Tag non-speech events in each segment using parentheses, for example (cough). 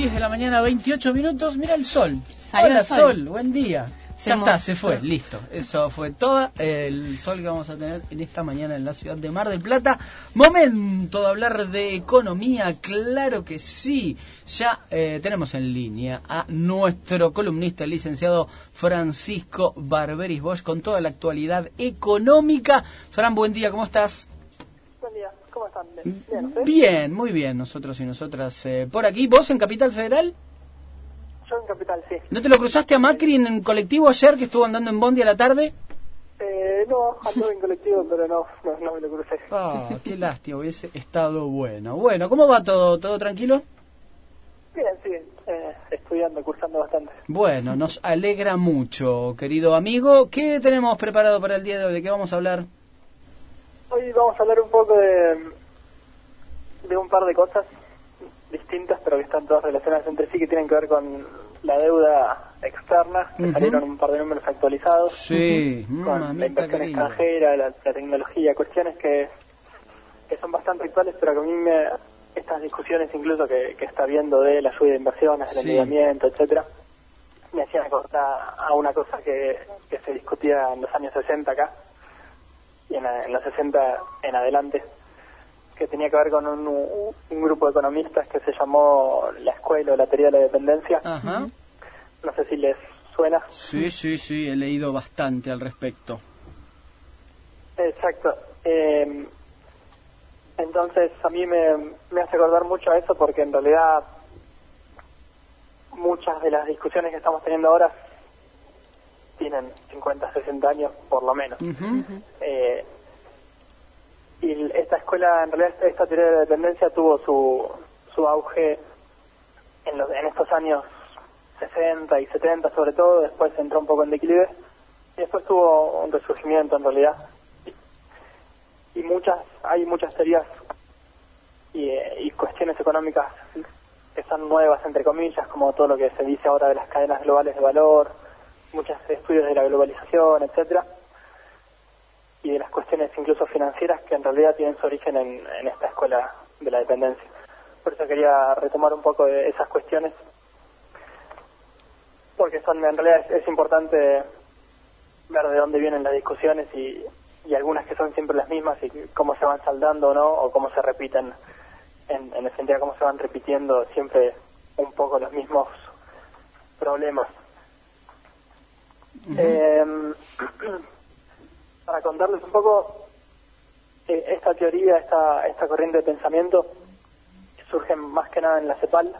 10 de la mañana, 28 minutos. Mira el sol. Salió Hola, el sol. sol. Buen día. Se ya está, se fue, listo. Eso fue todo el sol que vamos a tener en esta mañana en la ciudad de Mar del Plata. Momento de hablar de economía, claro que sí. Ya eh, tenemos en línea a nuestro columnista, el licenciado Francisco Barberis Bosch, con toda la actualidad económica. Fran, buen día, ¿cómo estás? Buen día, ¿cómo están? Bien, muy bien, nosotros y nosotras eh, por aquí. ¿Vos en Capital Federal? Yo en Capital, sí. ¿No te lo cruzaste a Macri en el colectivo ayer que estuvo andando en Bondi a la tarde? Eh, no, ando en colectivo, pero no, no, no me lo crucé. Ah, qué lástima, hubiese estado bueno. Bueno, ¿cómo va todo? ¿Todo tranquilo? Bien, sí, eh, estudiando, cursando bastante. Bueno, nos alegra mucho, querido amigo. ¿Qué tenemos preparado para el día de hoy? ¿De qué vamos a hablar? Hoy vamos a hablar un poco de, de un par de cosas distintas, pero que están todas relacionadas entre sí, que tienen que ver con la deuda externa, que salieron un par de números actualizados. Sí, con la inversión querida. extranjera, la, la tecnología, cuestiones que, que son bastante actuales, pero que a mí me, estas discusiones incluso que, que está viendo de la ayuda de inversiones, el Sí. endeudamiento, etcétera, me hacían acordar a una cosa que, que se discutía en los años 60 acá, y en, en los 60 en adelante, que tenía que ver con un, un grupo de economistas que se llamó la Escuela o la Teoría de la Dependencia. Ajá. No sé si les suena. Sí, sí, sí, he leído bastante al respecto. Exacto. Eh, entonces a mí me, me hace acordar mucho a eso porque en realidad muchas de las discusiones que estamos teniendo ahora tienen 50, 60 años por lo menos. Eh, y esta escuela, en realidad esta teoría de la dependencia tuvo su, su auge en, los, en estos años 60 y 70 sobre todo, después entró un poco en declive y después tuvo un resurgimiento en realidad. Y, y muchas, hay muchas teorías y, eh, y cuestiones económicas que son nuevas, entre comillas, como todo lo que se dice ahora de las cadenas globales de valor, muchos estudios de la globalización, etcétera y de las cuestiones incluso financieras que en realidad tienen su origen en, en esta escuela de la dependencia. Por eso quería retomar un poco de esas cuestiones, porque son en realidad es, importante ver de dónde vienen las discusiones y, y algunas que son siempre las mismas y cómo se van saldando no, o cómo se repiten, en, en el sentido de cómo se van repitiendo siempre un poco los mismos problemas. Em, (clears throat) para contarles un poco eh, esta teoría, esta, esta corriente de pensamiento surge más que nada en la CEPAL,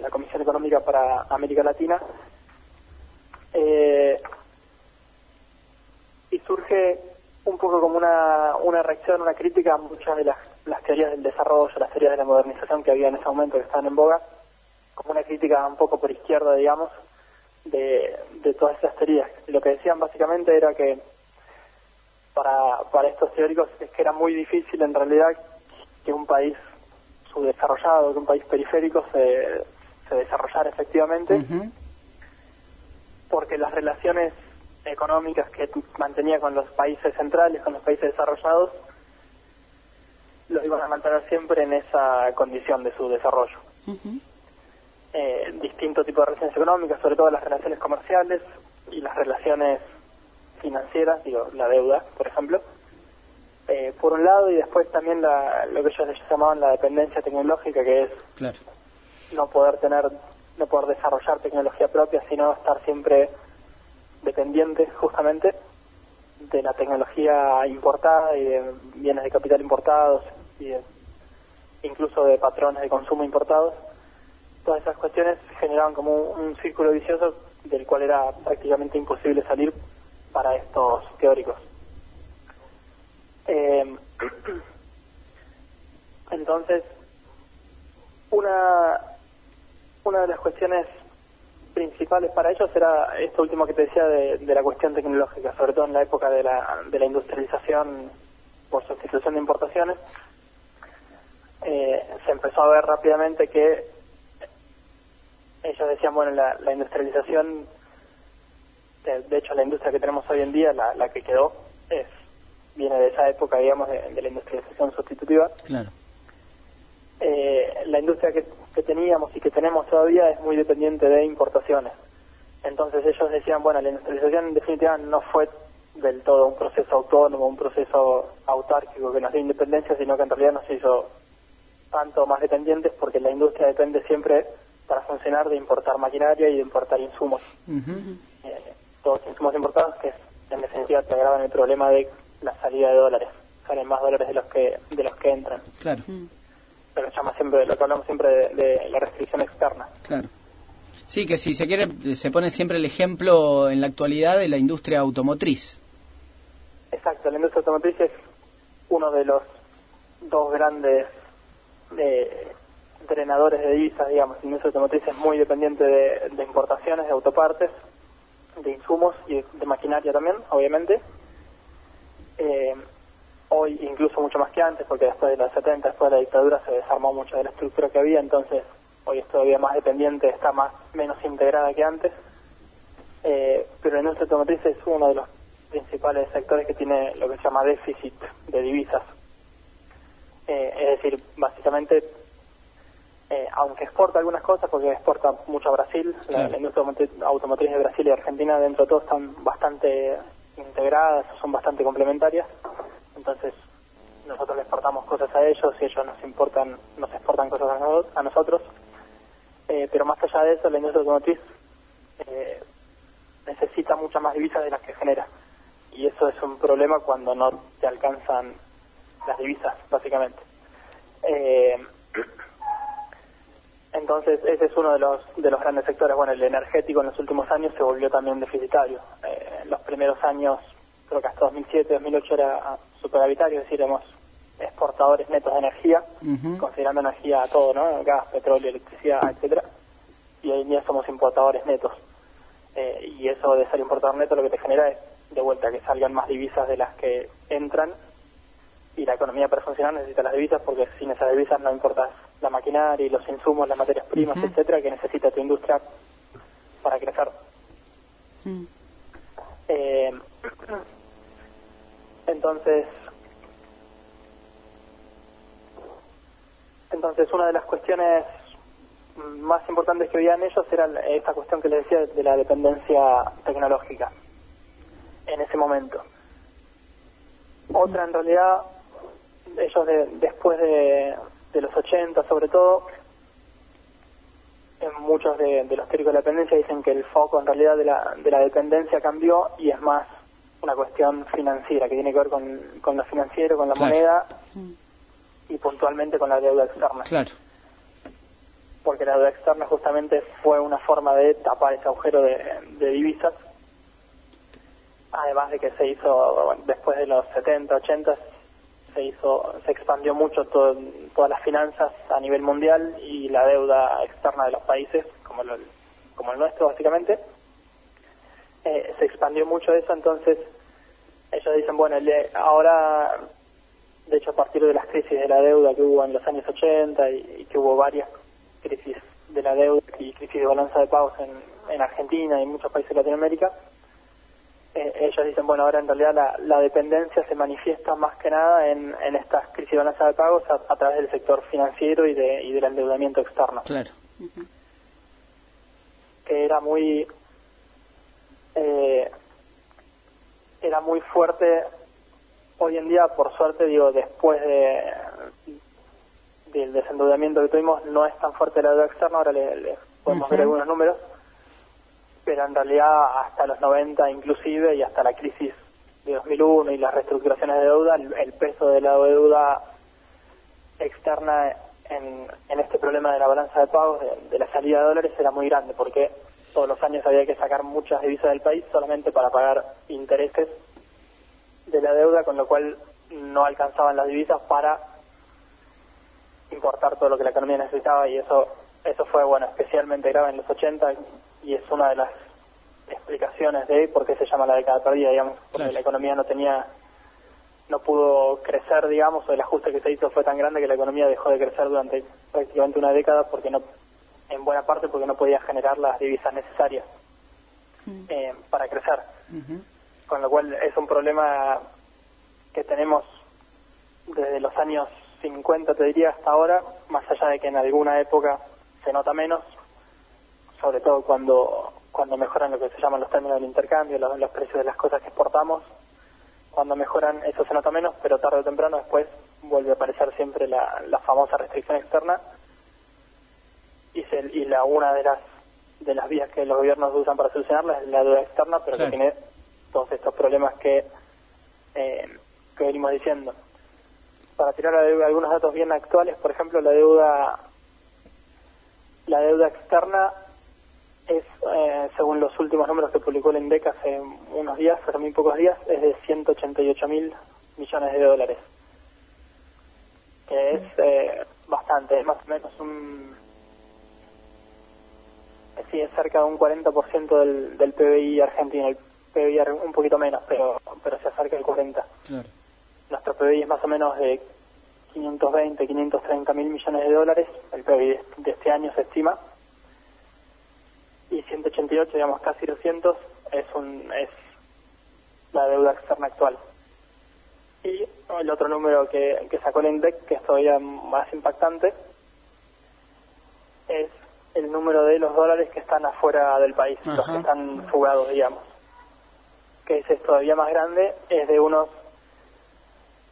la Comisión Económica para América Latina, eh, y surge un poco como una, una reacción, una crítica a muchas de las, las teorías del desarrollo, las teorías de la modernización que había en ese momento que estaban en boga, como una crítica un poco por izquierda, digamos, de, de todas esas teorías. Lo que decían básicamente era que para, para estos teóricos es que era muy difícil en realidad que un país subdesarrollado, que un país periférico se, se desarrollara efectivamente, porque las relaciones económicas que mantenía con los países centrales, con los países desarrollados, los iban a mantener siempre en esa condición de su desarrollo. Eh, distinto tipo de relaciones económicas, sobre todo las relaciones comerciales y las relaciones financieras, digo, la deuda, por ejemplo, eh, por un lado, y después también la, lo que ellos llamaban la dependencia tecnológica, que es Claro. no poder tener, no poder desarrollar tecnología propia, sino estar siempre dependiente justamente de la tecnología importada y de bienes de capital importados y de- incluso de patrones de consumo importados. Todas esas cuestiones generaban como un, círculo vicioso del cual era prácticamente imposible salir para estos teóricos. Eh, (clears throat) entonces, una, una de las cuestiones principales para ellos era esto último que te decía de, de la cuestión tecnológica, sobre todo en la época de la, de la industrialización por sustitución de importaciones. Eh, se empezó a ver rápidamente que ellos decían, bueno, la, la industrialización, de, de hecho la industria que tenemos hoy en día, la, la que quedó, es viene de esa época, digamos, de, de la industrialización sustitutiva. Claro. Eh, la industria que que teníamos y que tenemos todavía es muy dependiente de importaciones. Entonces ellos decían, bueno, la industrialización en definitiva no fue del todo un proceso autónomo, un proceso autárquico que nos dio independencia, sino que en realidad nos hizo tanto más dependientes porque la industria depende siempre para funcionar de importar maquinaria y de importar insumos. Eh, todos insumos importados que en definitiva te agravan el problema de la salida de dólares. Salen más dólares de los que de los que entran. Claro. Pero llama siempre, lo que hablamos siempre de, de la restricción externa. Claro. Sí, que si se quiere, se pone siempre el ejemplo en la actualidad de la industria automotriz. Exacto, la industria automotriz es uno de los dos grandes eh, drenadores de divisas, digamos. La industria automotriz es muy dependiente de, importaciones, de autopartes, de insumos y de, maquinaria también, obviamente. Eh, hoy incluso mucho más que antes, porque después de los 70, después de la dictadura, se desarmó mucho de la estructura que había, entonces hoy es todavía más dependiente, está más menos integrada que antes, eh, pero la industria automotriz es uno de los principales sectores que tiene lo que se llama déficit de divisas. Eh, es decir, básicamente, eh, aunque exporta algunas cosas, porque exporta mucho a Brasil, la, industria automotriz de Brasil y Argentina dentro de todo están bastante integradas, son bastante complementarias, entonces nosotros le exportamos cosas a ellos y ellos nos importan, nos exportan cosas a nosotros eh, pero más allá de eso, la industria automotriz eh, necesita muchas más divisas de las que genera. Y eso es un problema cuando no te alcanzan las divisas, básicamente. Eh, entonces, ese es uno de los, de los grandes sectores. Bueno, el energético en los últimos años se volvió también deficitario. en los primeros años, creo que hasta 2007, 2008 era superavitario, es decir, hemos exportadores netos de energía, considerando energía a todo, ¿no? Gas, petróleo, electricidad, etcétera. Y hoy en día somos importadores netos. Eh, y eso de ser importador neto lo que te genera es, de vuelta, que salgan más divisas de las que entran. Y la economía para funcionar necesita las divisas porque sin esas divisas no importas la maquinaria y los insumos, las materias primas, etcétera, que necesita tu industria para crecer. Eh, entonces, Entonces, una de las cuestiones más importantes que veían ellos era esta cuestión que les decía de la dependencia tecnológica en ese momento. Otra, en realidad, ellos después de, los 80, sobre todo, en muchos de, los teóricos de la dependencia dicen que el foco en realidad de la, de la dependencia cambió y es más una cuestión financiera, que tiene que ver con, con lo financiero, con la moneda y puntualmente con la deuda externa. Claro. Porque la deuda externa justamente fue una forma de tapar ese agujero de, divisas. Además de que se hizo, después de los 70, 80, se hizo, se expandió mucho todo, todas las finanzas a nivel mundial y la deuda externa de los países, como, como el nuestro básicamente, eh, se expandió mucho eso, entonces ellos dicen, bueno, ahora de hecho, a partir de las crisis de la deuda que hubo en los años 80 y, que hubo varias crisis de la deuda y crisis de balanza de pagos en, Argentina y en muchos países de Latinoamérica, eh, ellos dicen, bueno, ahora en realidad la, dependencia se manifiesta más que nada en, estas crisis de balanza de pagos a, través del sector financiero y, de, y del endeudamiento externo. Claro. Que era muy... Eh, era muy fuerte hoy en día, por suerte, digo, después de del desendeudamiento que tuvimos, no es tan fuerte la deuda externa, ahora le, podemos ver algunos números, pero en realidad hasta los 90 inclusive y hasta la crisis de 2001 y las reestructuraciones de deuda, el, peso de la deuda externa en, este problema de la balanza de pagos, de, la salida de dólares, era muy grande, porque todos los años había que sacar muchas divisas del país solamente para pagar intereses de la deuda, con lo cual no alcanzaban las divisas para importar todo lo que la economía necesitaba y eso eso fue bueno especialmente grave en los 80 y es una de las explicaciones de por qué se llama la década perdida, digamos, porque la economía no tenía no pudo crecer, digamos, o el ajuste que se hizo fue tan grande que la economía dejó de crecer durante prácticamente una década porque no en buena parte porque no podía generar las divisas necesarias mm. eh, para crecer. Con lo cual es un problema que tenemos desde los años 50, te diría, hasta ahora, más allá de que en alguna época se nota menos, sobre todo cuando, cuando mejoran lo que se llaman los términos del intercambio, los, los precios de las cosas que exportamos. Cuando mejoran eso se nota menos, pero tarde o temprano después vuelve a aparecer siempre la, la famosa restricción externa y, se, y la una de las de las vías que los gobiernos usan para solucionarla es la deuda externa, pero que tiene todos estos problemas que, eh, que venimos diciendo. Para tirar algunos datos bien actuales, por ejemplo, la deuda la deuda externa es, eh, según los últimos números que publicó el INDEC hace unos días, hace muy pocos días, es de 188 mil millones de dólares. Que es eh, bastante, es más o menos un sí, es cerca de un 40% del, del PBI argentino. El PBI un poquito menos, pero, pero se acerca al 40. Claro. Nuestro PBI es más o menos de 520, 530 mil millones de dólares. El PBI de este año se estima. Y 188, digamos casi 200, es, un, es la deuda externa actual. Y el otro número que, que sacó el INDEC, que es todavía más impactante, es el número de los dólares que están afuera del país, los que están fugados, digamos. Que ese es todavía más grande, es de unos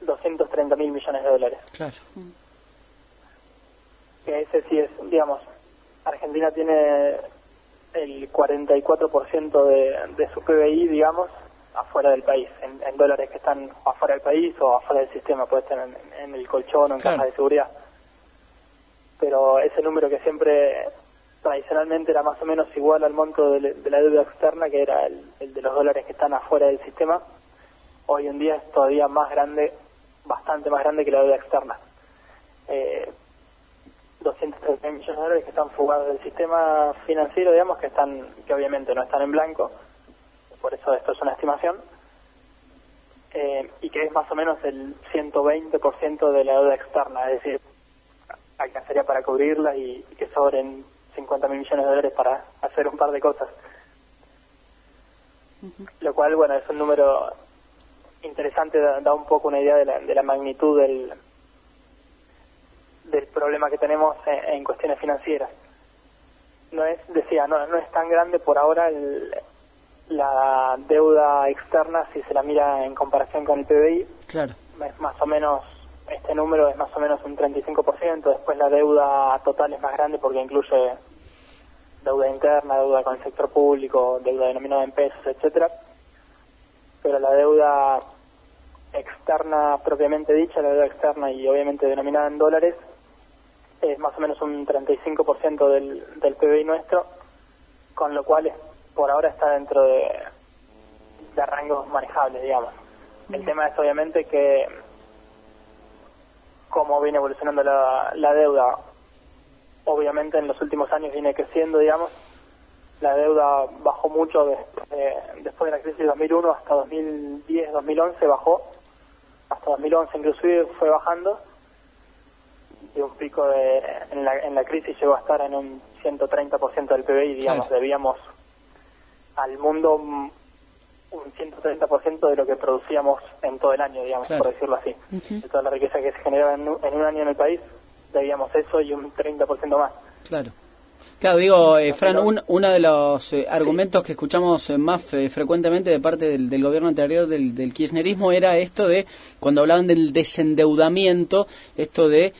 230 mil millones de dólares. Claro. Que ese sí es, digamos, Argentina tiene el 44% de, de su PBI, digamos, afuera del país, en, dólares que están afuera del país o afuera del sistema, puede estar en, el colchón o en caja de seguridad. Pero ese número que siempre tradicionalmente era más o menos igual al monto de, la deuda externa, que era el, de los dólares que están afuera del sistema. Hoy en día es todavía más grande, bastante más grande que la deuda externa. Eh, 230 millones de dólares que están fugados del sistema financiero, digamos, que están que obviamente no están en blanco, por eso esto es una estimación, eh, y que es más o menos el 120% de la deuda externa, es decir, alcanzaría para cubrirla y, y que sobren 50 mil millones de dólares para hacer un par de cosas. Lo cual, bueno, es un número interesante, da, un poco una idea de la, de la magnitud del, del problema que tenemos en, cuestiones financieras. No es, decía, no, no es tan grande por ahora el, la deuda externa si se la mira en comparación con el PBI. Claro. Es más o menos este número es más o menos un 35%, después la deuda total es más grande porque incluye deuda interna, deuda con el sector público, deuda denominada en pesos, etcétera. Pero la deuda externa propiamente dicha, la deuda externa y obviamente denominada en dólares, es más o menos un 35% del, del PBI nuestro, con lo cual por ahora está dentro de, de rangos manejables, digamos. El tema es obviamente que cómo viene evolucionando la, la deuda. Obviamente en los últimos años viene creciendo, digamos. La deuda bajó mucho después de la crisis de 2001 hasta 2010, 2011 bajó. Hasta 2011 inclusive fue bajando. Y un pico de, en, la, en la crisis llegó a estar en un 130% del PBI, digamos. Debíamos al mundo un 130% de lo que producíamos en todo el año, digamos, por decirlo así. De toda la riqueza que se generaba en un, año en el país, debíamos eso y un 30% más. Claro. Claro, digo, eh, Fran, un, uno de los eh, argumentos que escuchamos eh, más frecuentemente de parte del, gobierno anterior del, del, kirchnerismo era esto de, cuando hablaban del desendeudamiento, esto de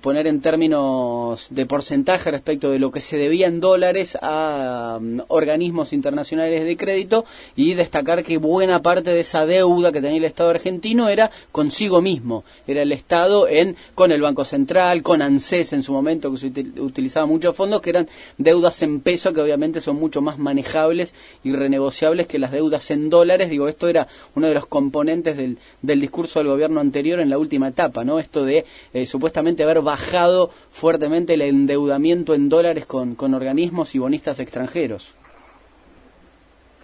poner en términos de porcentaje respecto de lo que se debía en dólares a mm, organismos internacionales de crédito y destacar que buena parte de esa deuda que tenía el Estado argentino era consigo mismo, era el Estado en con el Banco Central, con ANSES en su momento, que se utilizaba muchos fondos que eran deudas en peso que obviamente son mucho más manejables y renegociables que las deudas en dólares. Digo, esto era uno de los componentes del, del discurso del gobierno anterior en la última etapa, ¿no? Esto de eh, supuestamente haber bajado fuertemente el endeudamiento en dólares con, con organismos y bonistas extranjeros.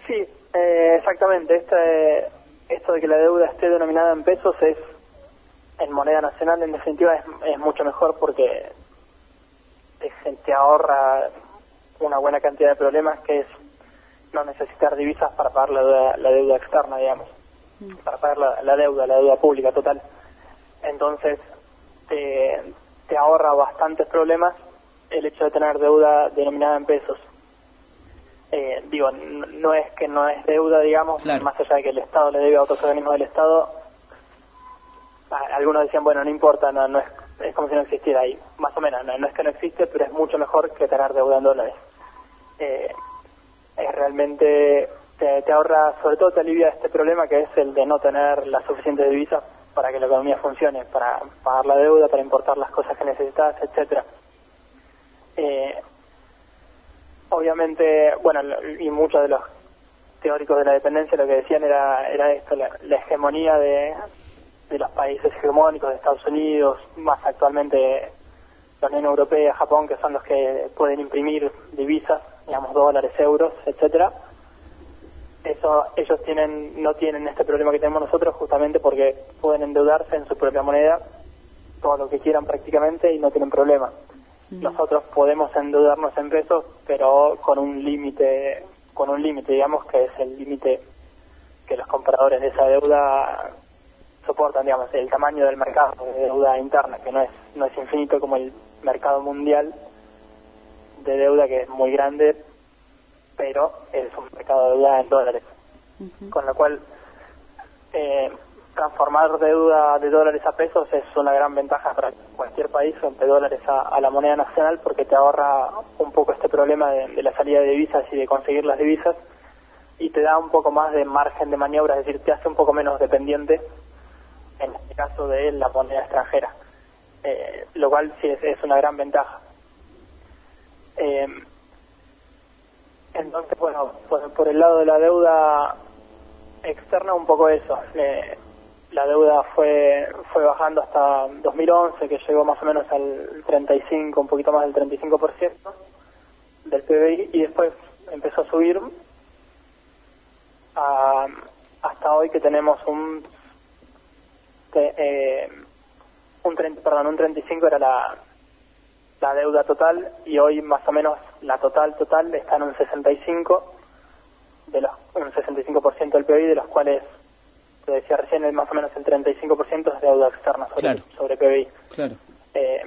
Sí, eh, exactamente. Este, esto de que la deuda esté denominada en pesos es en moneda nacional en definitiva es, es mucho mejor porque te, ahorra una buena cantidad de problemas que es no necesitar divisas para pagar la deuda, externa, digamos, mm. para pagar la, deuda, la deuda pública total. Entonces, te, ahorra bastantes problemas el hecho de tener deuda denominada en pesos. Eh, digo, no es que no es deuda, digamos, más allá de que el Estado le debe a otros organismos del Estado. Algunos decían, bueno, no importa, no, no es, es como si no existiera ahí. Más o menos, no, es que no existe, pero es mucho mejor que tener deuda en dólares. Eh, es realmente, te, te, ahorra, sobre todo te alivia este problema que es el de no tener las suficientes divisas para que la economía funcione, para pagar la deuda, para importar las cosas que necesitas, etcétera. Eh, obviamente, bueno, y muchos de los teóricos de la dependencia lo que decían era, era esto, la, hegemonía de, de, los países hegemónicos de Estados Unidos, más actualmente la Unión Europea, Japón, que son los que pueden imprimir divisas, digamos dólares, euros, etcétera. Eso, ellos tienen, no tienen este problema que tenemos nosotros justamente porque pueden endeudarse en su propia moneda, todo lo que quieran prácticamente y no tienen problema. Nosotros podemos endeudarnos en pesos, pero con un límite, con un límite, digamos, que es el límite que los compradores de esa deuda soportan, digamos, el tamaño del mercado de deuda interna, que no es, no es infinito como el mercado mundial de deuda, que es muy grande, pero es un mercado de deuda en dólares. Con lo cual, eh, transformar deuda de dólares a pesos es una gran ventaja para cualquier país de dólares a, la moneda nacional porque te ahorra un poco este problema de, la salida de divisas y de conseguir las divisas y te da un poco más de margen de maniobra, es decir, te hace un poco menos dependiente en este caso de la moneda extranjera, eh, lo cual sí es, una gran ventaja. Eh, entonces, bueno, por, por, el lado de la deuda externa un poco eso. Eh, la deuda fue fue bajando hasta 2011, que llegó más o menos al 35, un poquito más del 35% del PBI, y después empezó a subir hasta hoy que tenemos un eh, un 30, perdón, un 35 era la, la deuda total y hoy más o menos la total total está en un 65 de los un 65% del PBI de los cuales te decía recién, es más o menos el 35% es deuda externa sobre, sobre PBI. Claro. Eh,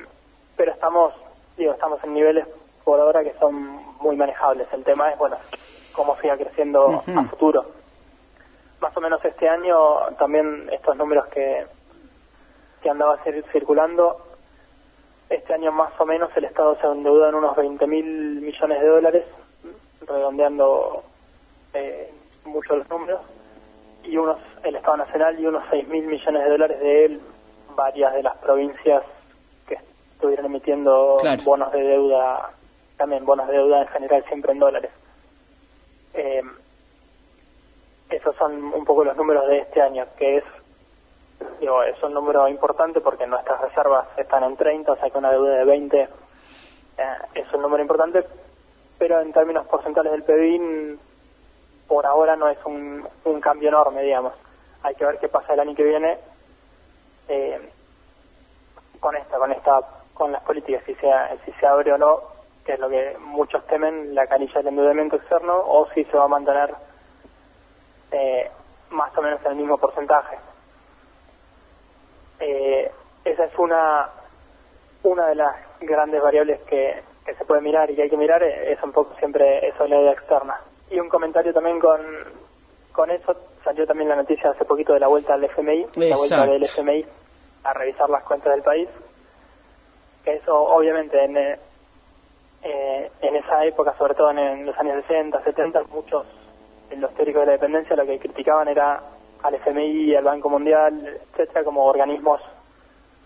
pero estamos, digo, estamos en niveles por ahora que son muy manejables. El tema es, bueno, cómo siga creciendo a futuro. Más o menos este año, también estos números que, que andaba circulando, este año más o menos el Estado se endeuda en unos 20 mil millones de dólares, redondeando eh, mucho los números y unos el Estado Nacional y unos 6 mil millones de dólares de él, varias de las provincias que estuvieron emitiendo bonos de deuda, también bonos de deuda en general siempre en dólares. Eh, esos son un poco los números de este año, que es, digo, es un número importante porque nuestras reservas están en 30, o sea que una deuda de 20 eh, es un número importante, pero en términos porcentuales del PIB por ahora no es un, un cambio enorme, digamos. Hay que ver qué pasa el año que viene eh, con esta, con esta, con las políticas, si se, si se abre o no, que es lo que muchos temen, la canilla del endeudamiento externo, o si se va a mantener eh, más o menos en el mismo porcentaje. Eh, esa es una, una de las grandes variables que, que se puede mirar y que hay que mirar, es un poco siempre eso la idea externa. Y un comentario también con, con eso, salió también la noticia hace poquito de la vuelta al FMI, la vuelta del FMI a revisar las cuentas del país. Que eso obviamente en, eh, eh, en esa época, sobre todo en, los años 60, 70, muchos los teóricos de la dependencia lo que criticaban era al FMI, al Banco Mundial, etcétera, como organismos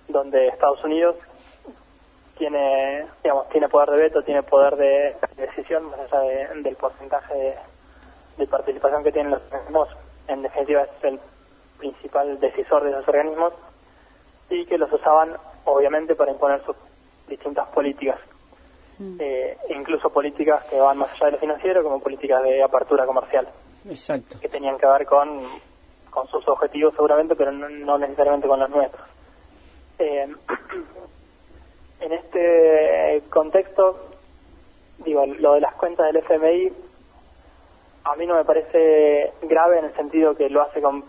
donde Estados Unidos tiene, digamos, tiene poder de veto, tiene poder de decisión, más allá del porcentaje de, participación que tienen los organismos. En definitiva, es el principal decisor de esos organismos y que los usaban, obviamente, para imponer sus distintas políticas. Mm. Eh, incluso políticas que van más allá de lo financiero, como políticas de apertura comercial. Exacto. Que tenían que ver con, con sus objetivos, seguramente, pero no, necesariamente con los nuestros. Eh, (clears throat) en este contexto, digo, lo de las cuentas del FMI a mí no me parece grave en el sentido que lo hace con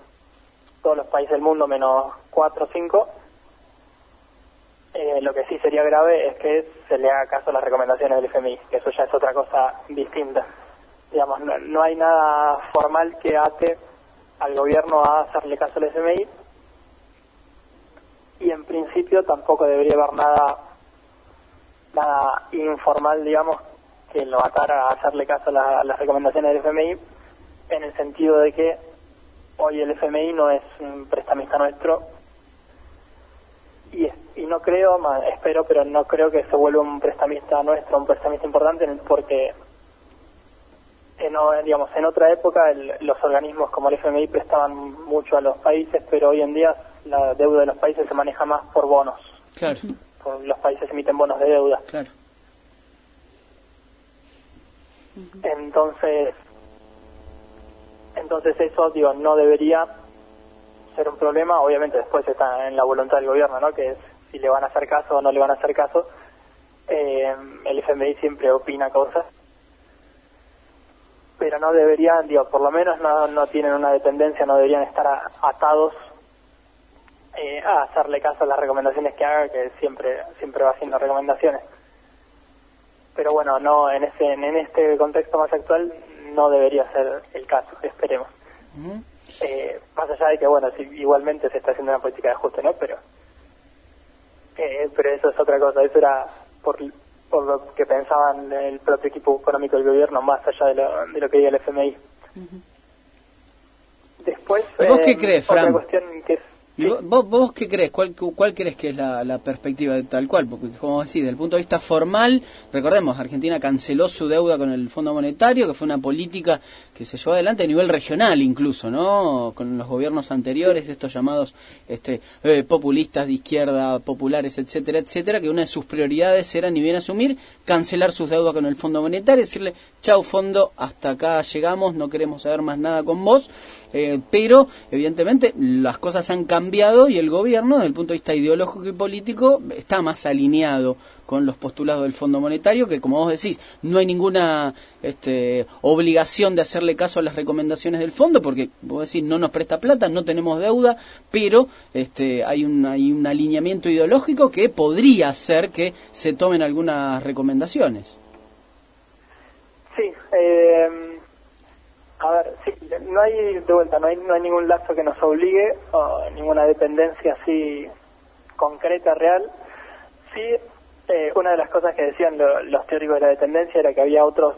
todos los países del mundo menos cuatro o cinco. Eh, lo que sí sería grave es que se le haga caso a las recomendaciones del FMI, que eso ya es otra cosa distinta. Digamos, no, no hay nada formal que ate al gobierno a hacerle caso al FMI y en principio tampoco debería haber nada nada informal, digamos, que lo atara a hacerle caso a, las recomendaciones del FMI, en el sentido de que hoy el FMI no es un prestamista nuestro y, y no creo, espero, pero no creo que se vuelva un prestamista nuestro, un prestamista importante, porque en, digamos, en otra época los organismos como el FMI prestaban mucho a los países, pero hoy en día la deuda de los países se maneja más por bonos. Claro. los países emiten bonos de deuda. Claro. Entonces, entonces eso, digo, no debería ser un problema. Obviamente después está en la voluntad del gobierno, ¿no? Que es si le van a hacer caso o no le van a hacer caso. Eh, el FMI siempre opina cosas pero no deberían, digo, por lo menos no, no tienen una dependencia, no deberían estar atados eh, a hacerle caso a las recomendaciones que haga, que siempre siempre va haciendo recomendaciones. Pero bueno, no en ese en este contexto más actual no debería ser el caso, esperemos. eh, más allá de que bueno, si, igualmente se está haciendo una política de ajuste, ¿no? Pero eh, pero eso es otra cosa, eso era por por lo que pensaban el propio equipo económico del gobierno, más allá de lo, de lo que diga el FMI. Después, ¿Vos qué eh, crees, Fran? Cuestión que es vos, vos, qué crees? ¿Cuál, ¿Cuál crees que es la, perspectiva de tal cual? Porque, como decís, desde el punto de vista formal, recordemos, Argentina canceló su deuda con el Fondo Monetario, que fue una política que se llevó adelante a nivel regional incluso, ¿no? Con los gobiernos anteriores, estos llamados este, eh, populistas de izquierda, populares, etcétera, etcétera, que una de sus prioridades era, ni bien asumir, cancelar sus deudas con el Fondo Monetario, decirle, chau fondo, hasta acá llegamos, no queremos saber más nada con vos, eh, pero evidentemente las cosas han cambiado y el gobierno, desde el punto de vista ideológico y político, está más alineado con los postulados del Fondo Monetario, que como vos decís, no hay ninguna este, obligación de hacerle caso a las recomendaciones del fondo, porque vos decís, no nos presta plata, no tenemos deuda, pero este, hay, un, hay un alineamiento ideológico que podría hacer que se tomen algunas recomendaciones. Sí, eh a ver, sí, no hay, de vuelta, no hay, no hay ningún lazo que nos obligue, o ninguna dependencia así concreta, real. Sí, eh, una de las cosas que decían los teóricos de la dependencia era que había otros,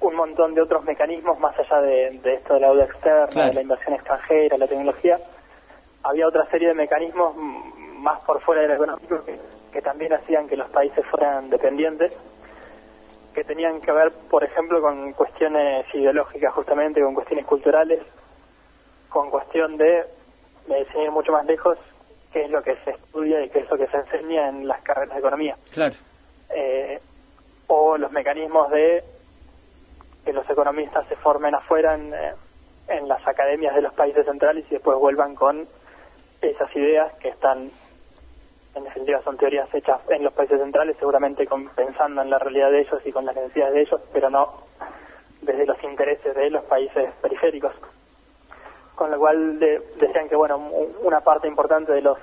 un montón de otros mecanismos más allá de, esto de la deuda externa, de la inversión extranjera, la tecnología. Había otra serie de mecanismos más por fuera del económico que también hacían que los países fueran dependientes que tenían que ver, por ejemplo, con cuestiones ideológicas justamente, con cuestiones culturales, con cuestión de, de mucho más lejos qué es lo que se estudia y qué es lo que se enseña en las carreras de economía. Claro. Eh, o los mecanismos de que los economistas se formen afuera en, eh, en las academias de los países centrales y después vuelvan con esas ideas que están en definitiva son teorías hechas en los países centrales, seguramente pensando en la realidad de ellos y con las necesidades de ellos, pero no desde los intereses de los países periféricos. Con lo cual decían que bueno una parte importante de los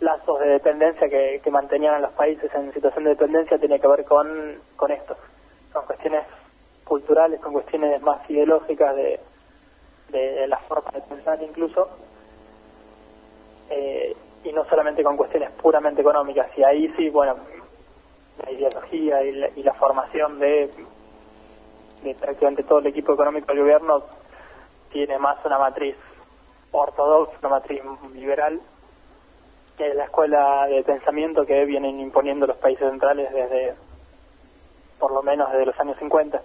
lazos de dependencia que, mantenían a los países en situación de dependencia tenía que ver con, con esto, con cuestiones culturales, con cuestiones más ideológicas de, de la forma de pensar incluso. Eh, y no solamente con cuestiones puramente económicas. Y ahí sí, bueno, la ideología y la, formación de, de, prácticamente todo el equipo económico del gobierno tiene más una matriz ortodoxa, una matriz liberal, que es la escuela de pensamiento que vienen imponiendo los países centrales desde, por lo menos desde los años 50.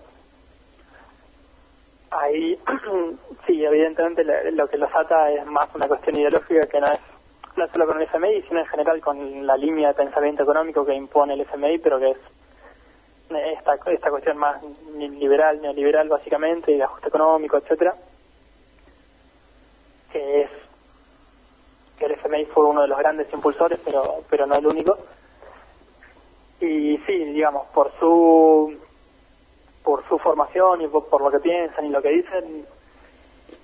Ahí, (clears throat) sí, evidentemente lo que los ata es más una cuestión ideológica que no es no solo con el FMI, sino en general con la línea de pensamiento económico que impone el FMI, pero que es esta, esta cuestión más liberal, neoliberal básicamente, y de ajuste económico, etcétera, que es que el FMI fue uno de los grandes impulsores, pero, pero no el único. Y sí, digamos, por su por su formación y por lo que piensan y lo que dicen,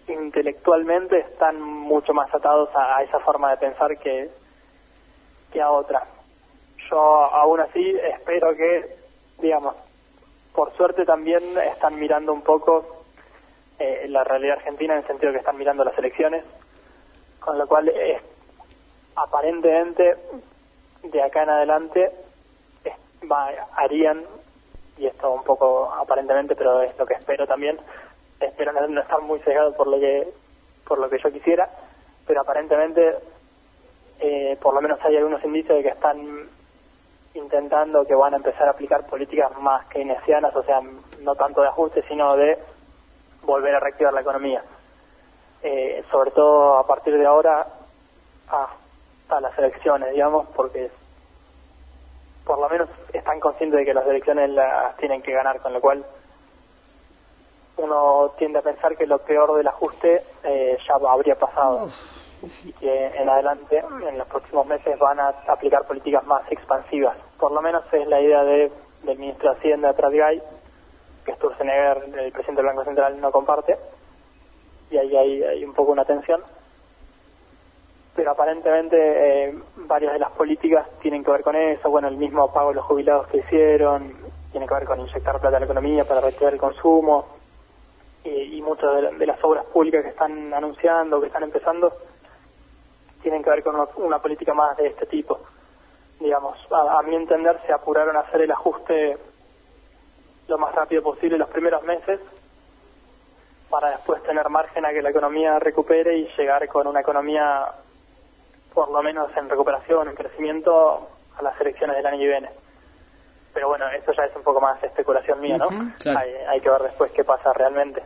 intelectualmente están mucho más atados a, esa forma de pensar que, que a otra. yo aún así espero que, digamos, por suerte también están mirando un poco eh, la realidad argentina en el sentido que están mirando las elecciones, con lo cual eh, aparentemente de acá en adelante va, harían, y esto un poco aparentemente, pero es lo que espero también, espero no, estar muy cegado por lo que por lo que yo quisiera, pero aparentemente eh, por lo menos hay algunos indicios de que están intentando que van a empezar a aplicar políticas más keynesianas, o sea, no tanto de ajuste, sino de volver a reactivar la economía. Eh, sobre todo a partir de ahora hasta las elecciones, digamos, porque por lo menos están conscientes de que las elecciones las tienen que ganar, con lo cual uno tiende a pensar que lo peor del ajuste eh, ya habría pasado y que en adelante, en los próximos meses, van a aplicar políticas más expansivas. Por lo menos es la idea de, del ministro de Hacienda, Pratgay, que Sturzenegger, el presidente del Banco Central, no comparte, y ahí hay, un poco una tensión. Pero aparentemente eh, varias de las políticas tienen que ver con eso, bueno, el mismo pago de los jubilados que hicieron, tiene que ver con inyectar plata a la economía para reactivar el consumo, y, muchas de, las obras públicas que están anunciando, que están empezando, tienen que ver con una, política más de este tipo. Digamos, a, mi entender se apuraron a hacer el ajuste lo más rápido posible los primeros meses para después tener margen a que la economía recupere y llegar con una economía por lo menos en recuperación, en crecimiento a las elecciones del año que viene. Pero bueno, eso ya es un poco más especulación mía, ¿no? hay, hay, que ver después qué pasa realmente.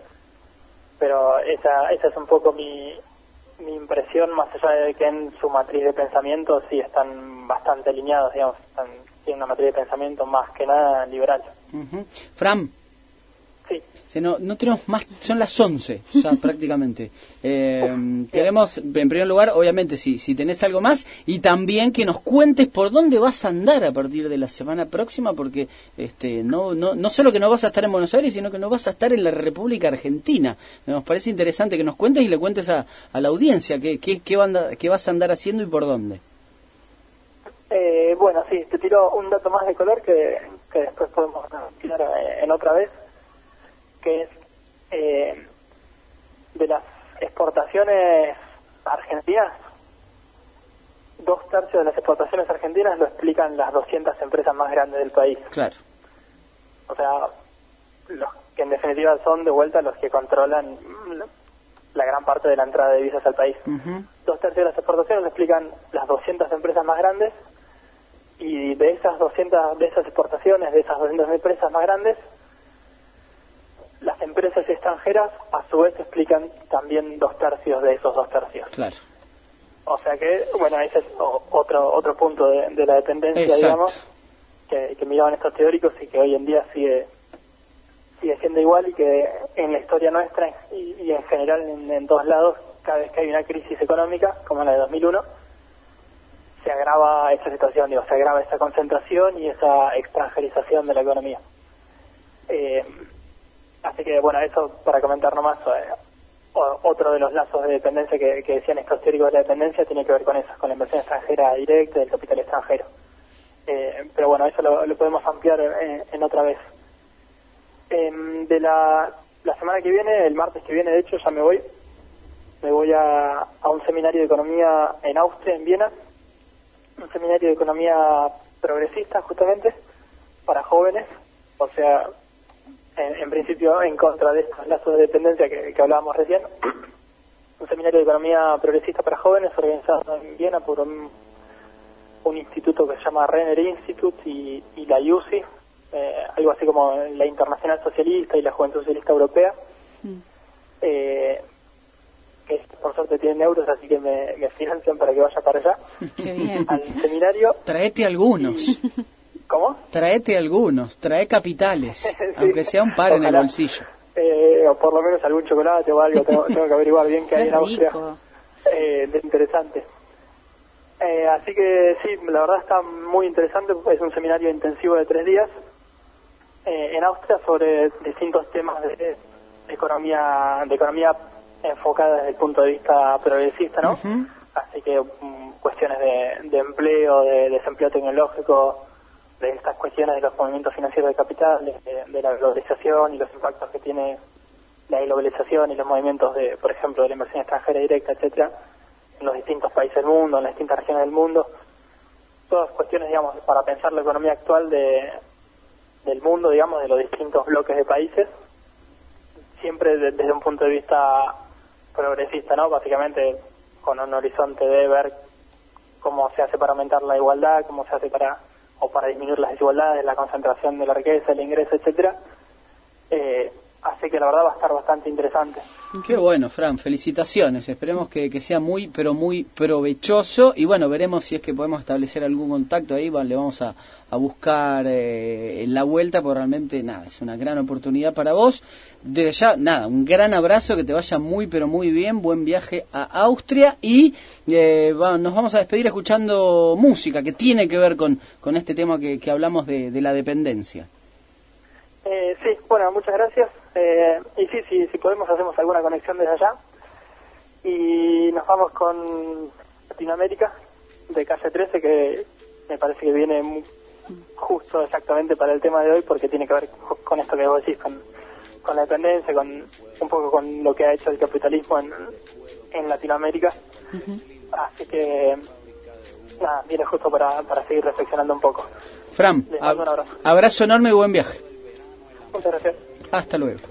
Pero esa, esa es un poco mi, mi impresión, más allá de que en su matriz de pensamiento sí están bastante alineados, digamos, están, tienen una matriz de pensamiento más que nada liberal. Fran. Sí. no, no tenemos más, son las 11 ya (laughs) prácticamente. Eh, queremos, en primer lugar, obviamente, si, si tenés algo más, y también que nos cuentes por dónde vas a andar a partir de la semana próxima, porque este, no, no, no solo que no vas a estar en Buenos Aires, sino que no vas a estar en la República Argentina. Nos parece interesante que nos cuentes y le cuentes a, a la audiencia qué, qué, qué, qué vas a andar haciendo y por dónde. Eh, bueno, sí, te tiro un dato más de color que, que después podemos tirar en otra vez que es eh, de las exportaciones argentinas, dos tercios de las exportaciones argentinas lo explican las 200 empresas más grandes del país. Claro. O sea, los que en definitiva son de vuelta los que controlan la gran parte de la entrada de divisas al país. Dos tercios de las exportaciones lo explican las 200 empresas más grandes y de esas 200 de esas exportaciones, de esas 200 empresas más grandes, las empresas extranjeras a su vez explican también dos tercios de esos dos tercios. Claro. O sea que, bueno, ese es otro otro punto de, la dependencia, digamos, que, miraban estos teóricos y que hoy en día sigue sigue siendo igual y que en la historia nuestra y, en general en, en, todos lados, cada vez que hay una crisis económica, como la de 2001, se agrava esa situación, digo, se agrava esa concentración y esa extranjerización de la economía. Eh, Así que, bueno, eso para comentar nomás, eh, otro de los lazos de dependencia que, decían estos teóricos de la dependencia tiene que ver con eso, con la inversión extranjera directa del capital extranjero. Eh, pero bueno, eso lo, podemos ampliar eh, en, otra vez. Em, de la, la semana que viene, el martes que viene, de hecho, ya me voy. Me voy a, a un seminario de economía en Austria, en Viena. Un seminario de economía progresista, justamente, para jóvenes. O sea, en, principio en contra de estos lazos de dependencia que, hablábamos recién. Un seminario de economía progresista para jóvenes organizado en Viena por un, instituto que se llama Renner Institute y, la IUCI, eh, algo así como la Internacional Socialista y la Juventud Socialista Europea. Mm. Eh, que por suerte tienen euros, así que me, financian para que vaya para allá. (laughs) Al seminario. Traete algunos. (laughs) ¿Cómo? Traete algunos, trae capitales, (laughs) aunque sea un par en el bolsillo. Eh, o por lo menos algún chocolate o algo, tengo, que averiguar bien qué hay en Austria. Eh, de interesante. Eh, así que sí, la verdad está muy interesante, es un seminario intensivo de tres días en Austria sobre distintos temas de, economía de economía enfocada desde el punto de vista progresista, ¿no? Así que mm, cuestiones de, de empleo, de desempleo tecnológico, de estas cuestiones de los movimientos financieros de capital, de, de la globalización y los impactos que tiene la globalización y los movimientos de, por ejemplo, de la inversión extranjera directa, etcétera, en los distintos países del mundo, en las distintas regiones del mundo. Todas cuestiones, digamos, para pensar la economía actual de, del mundo, digamos, de los distintos bloques de países, siempre de- desde un punto de vista progresista, ¿no? Básicamente con un horizonte de ver cómo se hace para aumentar la igualdad, cómo se hace para o para disminuir las desigualdades, la concentración de la riqueza, el ingreso, etcétera. Eh, así que la verdad va a estar bastante interesante. Qué bueno, Fran, felicitaciones. Esperemos que, que sea muy, pero muy provechoso. Y bueno, veremos si es que podemos establecer algún contacto ahí. Le vamos a, a buscar eh, la vuelta, porque realmente, nada, es una gran oportunidad para vos. Desde ya, nada, un gran abrazo, que te vaya muy, pero muy bien. Buen viaje a Austria. Y eh, va- nos vamos a despedir escuchando música que tiene que ver con, con este tema que, que hablamos de, de la dependencia. Eh, sí, bueno, muchas gracias. Eh, y sí, sí, si podemos hacemos alguna conexión desde allá. Y nos vamos con Latinoamérica, de calle 13, que me parece que viene justo exactamente para el tema de hoy, porque tiene que ver co- con esto que vos decís, con, con la dependencia, con un poco con lo que ha hecho el capitalismo en, en Latinoamérica. Así que, nada, viene justo para, para seguir reflexionando un poco. Fran, un abrazo. abrazo enorme y buen viaje. Muchas gracias. Hasta luego.